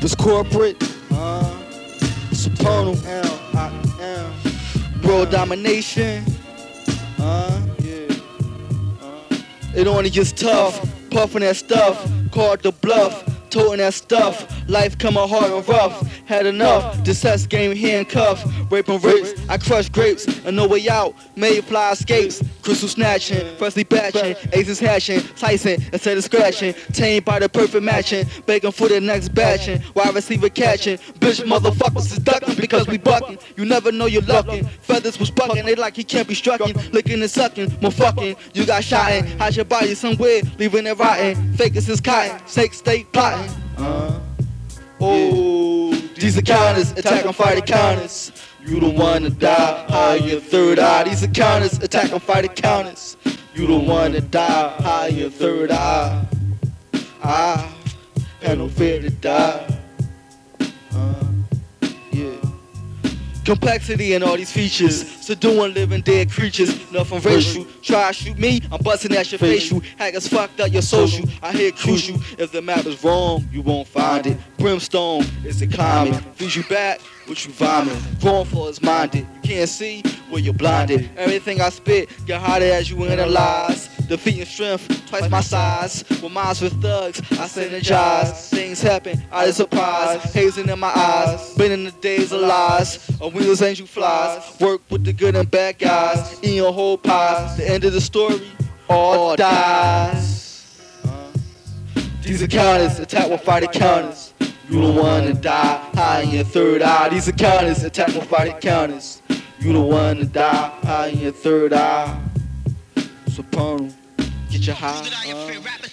This corporate, Uh, supernal, L, I, M. world domination. Uh, yeah. Uh, It only gets tough, puffing that stuff, called the bluff, toting that stuff. Life coming hard and rough, had enough. The sex game handcuff, raping rapes. I crush grapes, and no way out. Mayfly escapes, crystal snatching, freshly batching, aces hatching, Tyson instead of scratching. Tamed by the perfect matching, begging for the next batching. Wide receiver catching, bitch motherfuckers is ducking because we bucking. You never know you're lucking. Feathers was bucking, they like he can't be strucking, licking and sucking, more fucking. You got shot in, hide your body somewhere, leaving it rotten. Fake his cotton, snake state plotting. Oh, these are attack and fight counters. You the one to die, high your third eye. These are attack and fight counters. You the one to die, high your third eye. I had no fear to die. yeah. Complexity and all these features. Subduing living dead creatures. Nothing racial. Try to shoot me, I'm busting at your facial. Hackers fucked up your social. I hear crucial. If the map is wrong, you won't find it. Brimstone is the climate. Feeds you back, what you vomit. Wrongful is minded. You can't see where you're blinded. Everything I spit get harder as you analyze. Defeating strength, twice my size. With minds with thugs, I synergize. Things happen, I of surprise. Hazing in my eyes, been in the days of lies. A wheels angel flies. Work with the good and bad guys. Eat your whole pie. The end of the story, all dies. These are counters, attack with fight the counters. You the one to die, high in your third eye. These are counters, attack fight the counters. You the one to die, high in your third eye. Supernal, get your high.